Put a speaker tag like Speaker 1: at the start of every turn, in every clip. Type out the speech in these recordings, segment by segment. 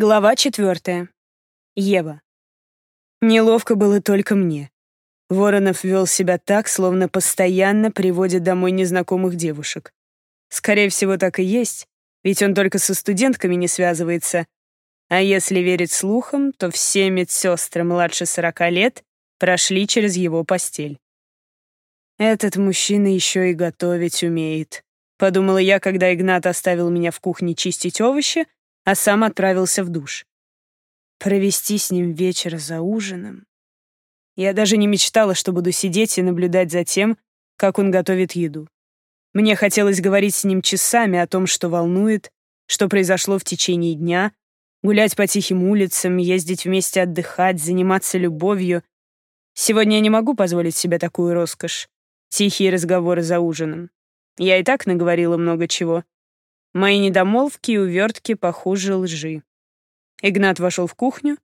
Speaker 1: Глава четвертая. Ева. Неловко было только мне. Воронов вел себя так, словно постоянно приводит домой незнакомых девушек. Скорее всего, так и есть, ведь он только со студентками не связывается. А если верить слухам, то все медсестры младше сорока лет прошли через его постель. Этот мужчина еще и готовить умеет. Подумала я, когда Игнат оставил меня в кухне чистить овощи, а сам отправился в душ. Провести с ним вечер за ужином. Я даже не мечтала, что буду сидеть и наблюдать за тем, как он готовит еду. Мне хотелось говорить с ним часами о том, что волнует, что произошло в течение дня, гулять по тихим улицам, ездить вместе отдыхать, заниматься любовью. Сегодня я не могу позволить себе такую роскошь. Тихие разговоры за ужином. Я и так наговорила много чего. Мои недомолвки и увертки похуже лжи. Игнат вошел в кухню,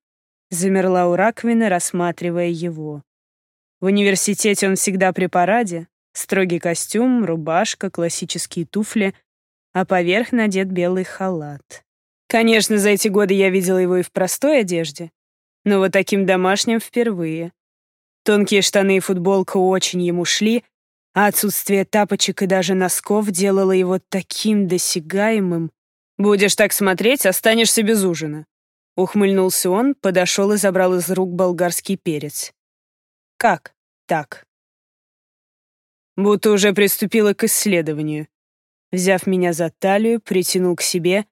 Speaker 1: замерла у раковины, рассматривая его. В университете он всегда при параде, строгий костюм, рубашка, классические туфли, а поверх надет белый халат. Конечно, за эти годы я видела его и в простой одежде, но вот таким домашним впервые. Тонкие штаны и футболка очень ему шли, а отсутствие тапочек и даже носков делало его таким досягаемым. «Будешь так смотреть, останешься без ужина». Ухмыльнулся он, подошел и забрал из рук болгарский перец. «Как так?» Будто уже приступила к исследованию. Взяв меня за талию, притянул к себе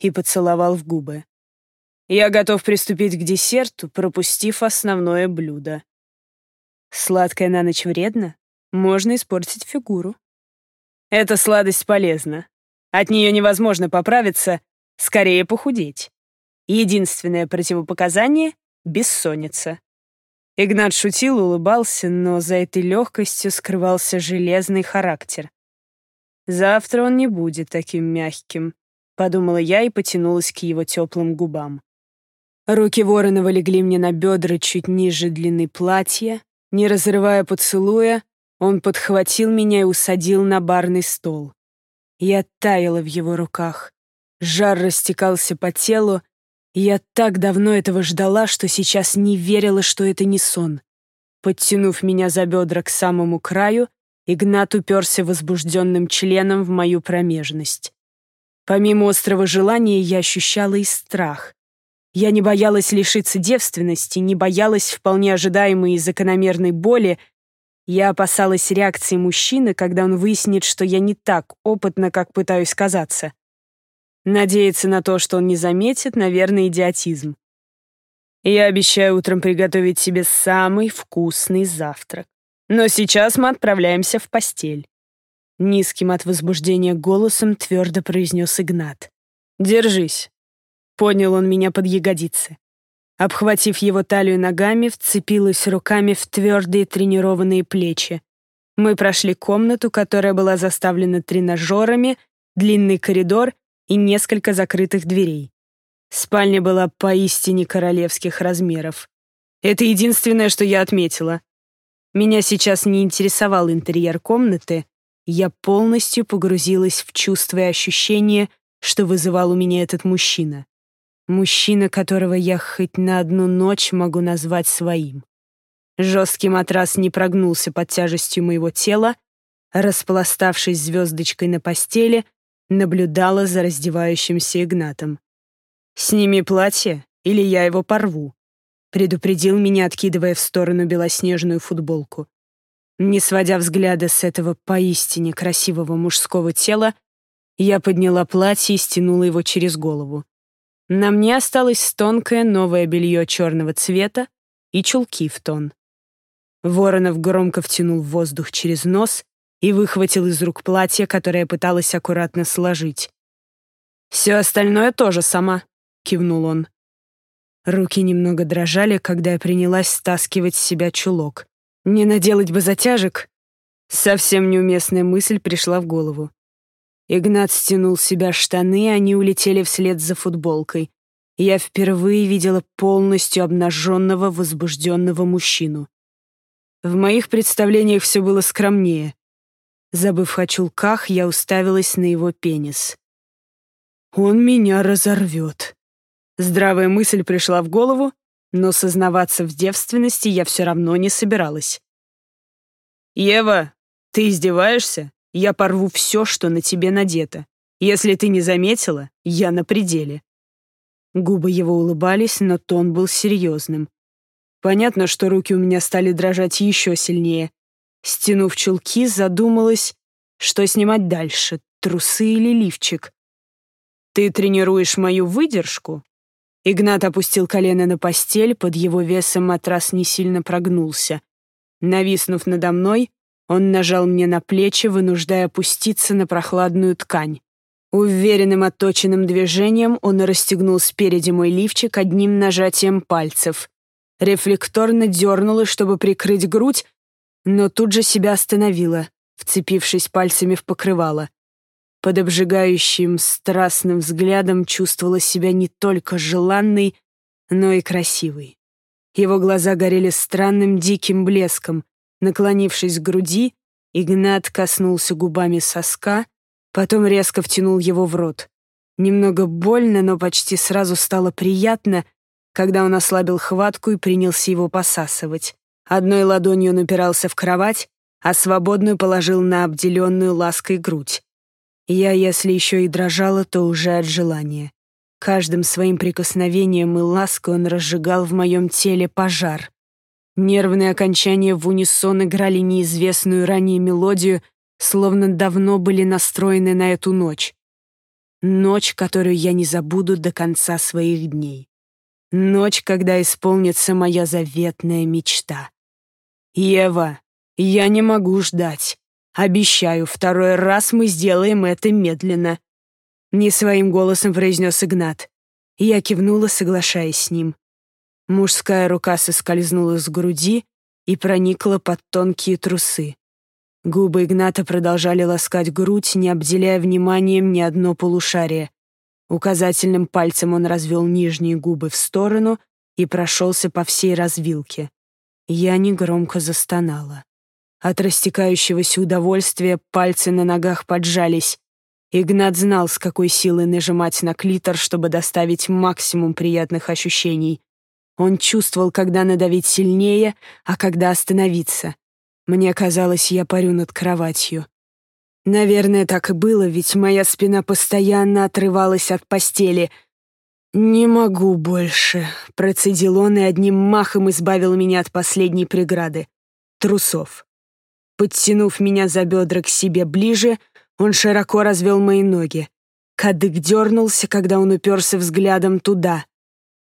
Speaker 1: и поцеловал в губы. Я готов приступить к десерту, пропустив основное блюдо. Сладкое на ночь вредно? Можно испортить фигуру. Эта сладость полезна. От нее невозможно поправиться, скорее похудеть. Единственное противопоказание — бессонница. Игнат шутил, улыбался, но за этой легкостью скрывался железный характер. «Завтра он не будет таким мягким», — подумала я и потянулась к его теплым губам. Руки Воронова легли мне на бедра чуть ниже длины платья, не разрывая поцелуя, он подхватил меня и усадил на барный стол. Я таяла в его руках. Жар растекался по телу, я так давно этого ждала, что сейчас не верила, что это не сон. Подтянув меня за бедра к самому краю, Игнат уперся возбужденным членом в мою промежность. Помимо острого желания, я ощущала и страх. Я не боялась лишиться девственности, не боялась вполне ожидаемой и закономерной боли, я опасалась реакции мужчины, когда он выяснит, что я не так опытна, как пытаюсь казаться. Надеяться на то, что он не заметит, наверное, идиотизм. Я обещаю утром приготовить себе самый вкусный завтрак. Но сейчас мы отправляемся в постель. Низким от возбуждения голосом твердо произнес Игнат. «Держись». Поднял он меня под ягодицы. Обхватив его талию ногами, вцепилась руками в твердые тренированные плечи. Мы прошли комнату, которая была заставлена тренажерами, длинный коридор и несколько закрытых дверей. Спальня была поистине королевских размеров. Это единственное, что я отметила. Меня сейчас не интересовал интерьер комнаты, я полностью погрузилась в чувства и ощущения, что вызывал у меня этот мужчина. Мужчина, которого я хоть на одну ночь могу назвать своим. Жесткий матрас не прогнулся под тяжестью моего тела, распластавшись звездочкой на постели, наблюдала за раздевающимся Игнатом. «Сними платье, или я его порву», предупредил меня, откидывая в сторону белоснежную футболку. Не сводя взгляда с этого поистине красивого мужского тела, я подняла платье и стянула его через голову. На мне осталось тонкое новое белье черного цвета и чулки в тон. Воронов громко втянул воздух через нос и выхватил из рук платье, которое пыталась аккуратно сложить. «Все остальное тоже сама», — кивнул он. Руки немного дрожали, когда я принялась стаскивать с себя чулок. Не наделать бы затяжек? Совсем неуместная мысль пришла в голову. Игнат стянул с себя штаны, они улетели вслед за футболкой. Я впервые видела полностью обнаженного, возбужденного мужчину. В моих представлениях все было скромнее. Забыв о чулках, я уставилась на его пенис. «Он меня разорвет», Здравая мысль пришла в голову, но сознаваться в девственности я все равно не собиралась. «Ева, ты издеваешься? Я порву все, что на тебе надето. Если ты не заметила, я на пределе». Губы его улыбались, но тон был серьезным. Понятно, что руки у меня стали дрожать еще сильнее. Стянув чулки, задумалась, что снимать дальше, трусы или лифчик. «Ты тренируешь мою выдержку?» Игнат опустил колено на постель, под его весом матрас не сильно прогнулся. Нависнув надо мной, он нажал мне на плечи, вынуждая опуститься на прохладную ткань. Уверенным отточенным движением он расстегнул спереди мой лифчик одним нажатием пальцев. Рефлекторно дернула, чтобы прикрыть грудь, но тут же себя остановила, вцепившись пальцами в покрывало. Под обжигающим, страстным взглядом чувствовала себя не только желанной, но и красивой. Его глаза горели странным диким блеском. Наклонившись к груди, Игнат коснулся губами соска, потом резко втянул его в рот. Немного больно, но почти сразу стало приятно, когда он ослабил хватку и принялся его посасывать. Одной ладонью он упирался в кровать, а свободную положил на обделенную лаской грудь. Я, если еще и дрожала, то уже от желания. Каждым своим прикосновением и лаской он разжигал в моем теле пожар. Нервные окончания в унисон играли неизвестную ранее мелодию, словно давно были настроены на эту ночь. Ночь, которую я не забуду до конца своих дней. Ночь, когда исполнится моя заветная мечта. «Ева, я не могу ждать. Обещаю, второй раз мы сделаем это медленно», — не своим голосом произнес Игнат. Я кивнула, соглашаясь с ним. Мужская рука соскользнула с груди и проникла под тонкие трусы. Губы Игната продолжали ласкать грудь, не обделяя вниманием ни одно полушарие. Указательным пальцем он развел нижние губы в сторону и прошелся по всей развилке. Я негромко застонала. От растекающегося удовольствия пальцы на ногах поджались. Игнат знал, с какой силой нажимать на клитор, чтобы доставить максимум приятных ощущений. Он чувствовал, когда надавить сильнее, а когда остановиться. Мне казалось, я парю над кроватью. Наверное, так и было, ведь моя спина постоянно отрывалась от постели — «Не могу больше», — процедил он и одним махом избавил меня от последней преграды — трусов. Подтянув меня за бедра к себе ближе, он широко развел мои ноги. Кадык дернулся, когда он уперся взглядом туда.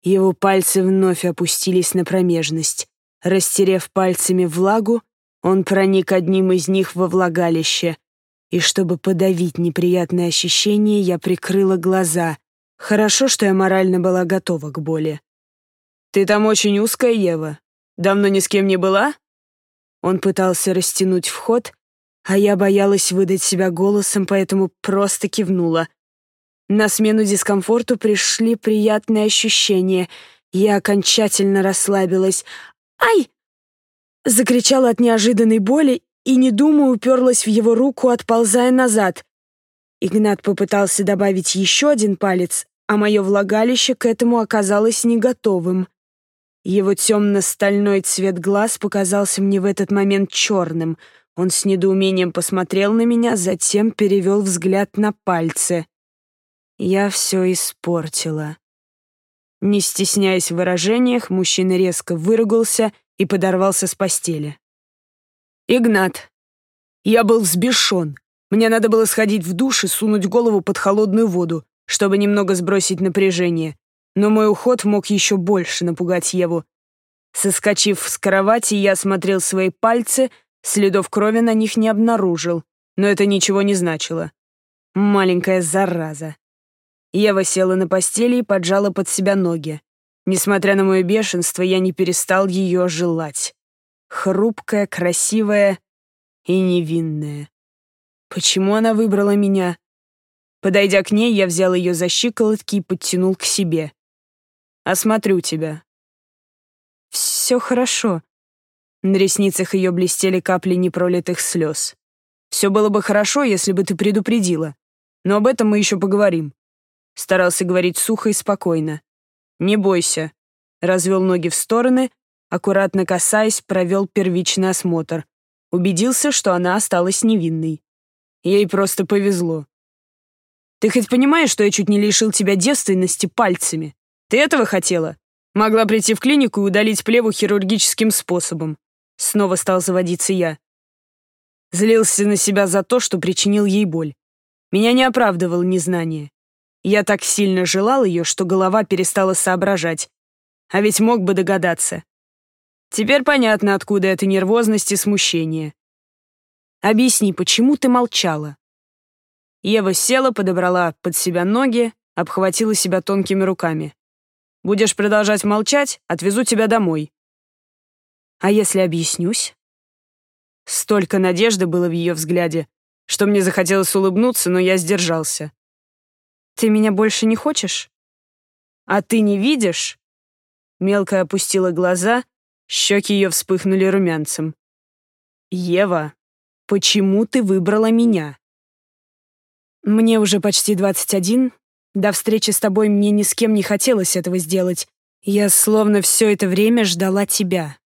Speaker 1: Его пальцы вновь опустились на промежность. Растерев пальцами влагу, он проник одним из них во влагалище. И чтобы подавить неприятное ощущение, я прикрыла глаза, Хорошо, что я морально была готова к боли. «Ты там очень узкая, Ева. Давно ни с кем не была?» Он пытался растянуть вход, а я боялась выдать себя голосом, поэтому просто кивнула. На смену дискомфорту пришли приятные ощущения. Я окончательно расслабилась. «Ай!» Закричала от неожиданной боли и, не думая, уперлась в его руку, отползая назад. Игнат попытался добавить еще один палец, а мое влагалище к этому оказалось не готовым. Его темно-стальной цвет глаз показался мне в этот момент черным. Он с недоумением посмотрел на меня, затем перевел взгляд на пальцы. Я все испортила. Не стесняясь в выражениях, мужчина резко выругался и подорвался с постели. «Игнат, я был взбешен. Мне надо было сходить в душ и сунуть голову под холодную воду чтобы немного сбросить напряжение, но мой уход мог еще больше напугать Еву. Соскочив с кровати, я осмотрел свои пальцы, следов крови на них не обнаружил, но это ничего не значило. Маленькая зараза. Ева села на постели и поджала под себя ноги. Несмотря на мое бешенство, я не перестал ее желать. Хрупкая, красивая и невинная. Почему она выбрала меня? Подойдя к ней, я взял ее за щиколотки и подтянул к себе. «Осмотрю тебя». «Все хорошо». На ресницах ее блестели капли непролитых слез. «Все было бы хорошо, если бы ты предупредила. Но об этом мы еще поговорим». Старался говорить сухо и спокойно. «Не бойся», — развел ноги в стороны, аккуратно касаясь, провел первичный осмотр. Убедился, что она осталась невинной. Ей просто повезло. «Ты хоть понимаешь, что я чуть не лишил тебя девственности пальцами? Ты этого хотела? Могла прийти в клинику и удалить плеву хирургическим способом». Снова стал заводиться я. Злился на себя за то, что причинил ей боль. Меня не оправдывало незнание. Я так сильно желал ее, что голова перестала соображать. А ведь мог бы догадаться. Теперь понятно, откуда эта нервозность и смущение. Объясни, почему ты молчала? Ева села, подобрала под себя ноги, обхватила себя тонкими руками. Будешь продолжать молчать, отвезу тебя домой. А если объяснюсь? Столько надежды было в ее взгляде, что мне захотелось улыбнуться, но я сдержался. Ты меня больше не хочешь? А ты не видишь? Мелко опустила глаза, щеки ее вспыхнули румянцем. Ева, почему ты выбрала меня? Мне уже почти 21. До встречи с тобой мне ни с кем не хотелось этого сделать. Я словно все это время ждала тебя.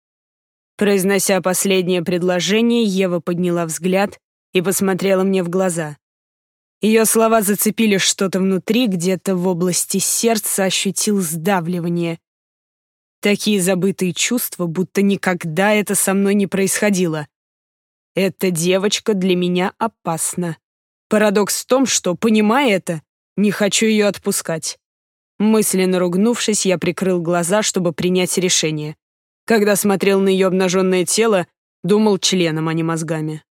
Speaker 1: Произнося последнее предложение, Ева подняла взгляд и посмотрела мне в глаза. Ее слова зацепили что-то внутри, где-то в области сердца ощутил сдавливание. Такие забытые чувства, будто никогда это со мной не происходило. Эта девочка для меня опасна. Парадокс в том, что, понимая это, не хочу ее отпускать. Мысленно ругнувшись, я прикрыл глаза, чтобы принять решение. Когда смотрел на ее обнаженное тело, думал членом, а не мозгами.